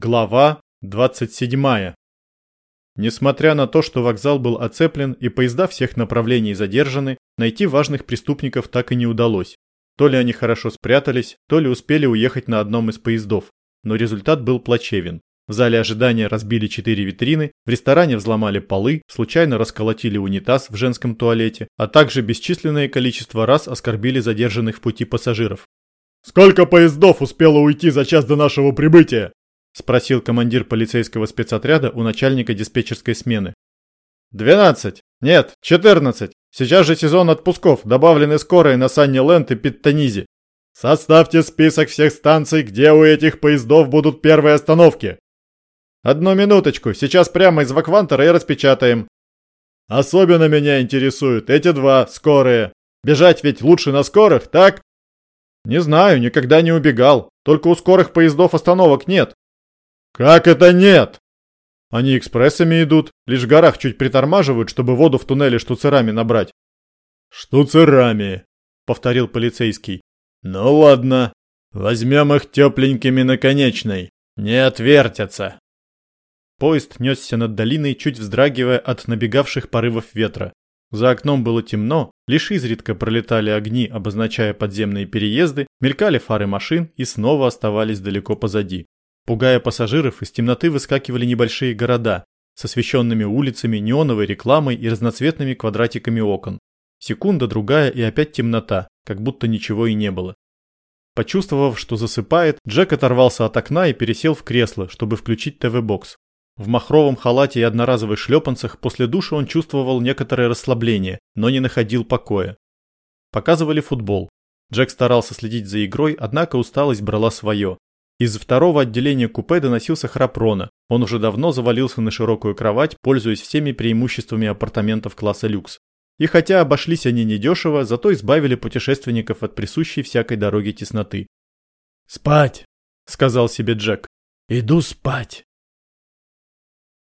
Глава 27. Несмотря на то, что вокзал был оцеплен и поезда всех направлений задержаны, найти важных преступников так и не удалось. То ли они хорошо спрятались, то ли успели уехать на одном из поездов. Но результат был плачевен. В зале ожидания разбили четыре витрины, в ресторане взломали полы, случайно расколотили унитаз в женском туалете, а также бесчисленное количество раз оскорбили задержанных в пути пассажиров. «Сколько поездов успело уйти за час до нашего прибытия?» Спросил командир полицейского спецотряда у начальника диспетчерской смены. «Двенадцать! Нет, четырнадцать! Сейчас же сезон отпусков, добавлены скорые на Санни Ленд и Питтонизе. Составьте список всех станций, где у этих поездов будут первые остановки. Одну минуточку, сейчас прямо из ваквантера и распечатаем. Особенно меня интересуют эти два, скорые. Бежать ведь лучше на скорых, так? Не знаю, никогда не убегал. Только у скорых поездов остановок нет. «Как это нет?» Они экспрессами идут, лишь в горах чуть притормаживают, чтобы воду в туннеле штуцерами набрать. «Штуцерами», — повторил полицейский. «Ну ладно, возьмем их тепленькими наконечной, не отвертятся». Поезд несся над долиной, чуть вздрагивая от набегавших порывов ветра. За окном было темно, лишь изредка пролетали огни, обозначая подземные переезды, мелькали фары машин и снова оставались далеко позади. Пугая пассажиров, из темноты выскакивали небольшие города с освещенными улицами, неоновой рекламой и разноцветными квадратиками окон. Секунда, другая и опять темнота, как будто ничего и не было. Почувствовав, что засыпает, Джек оторвался от окна и пересел в кресло, чтобы включить ТВ-бокс. В махровом халате и одноразовых шлепанцах после душа он чувствовал некоторое расслабление, но не находил покоя. Показывали футбол. Джек старался следить за игрой, однако усталость брала свое. Из второго отделения купе доносился храп Рона. Он уже давно завалился на широкую кровать, пользуясь всеми преимуществами апартаментов класса люкс. И хотя обошлись они недешево, зато избавили путешественников от присущей всякой дороге тесноты. «Спать!» — сказал себе Джек. «Иду спать!»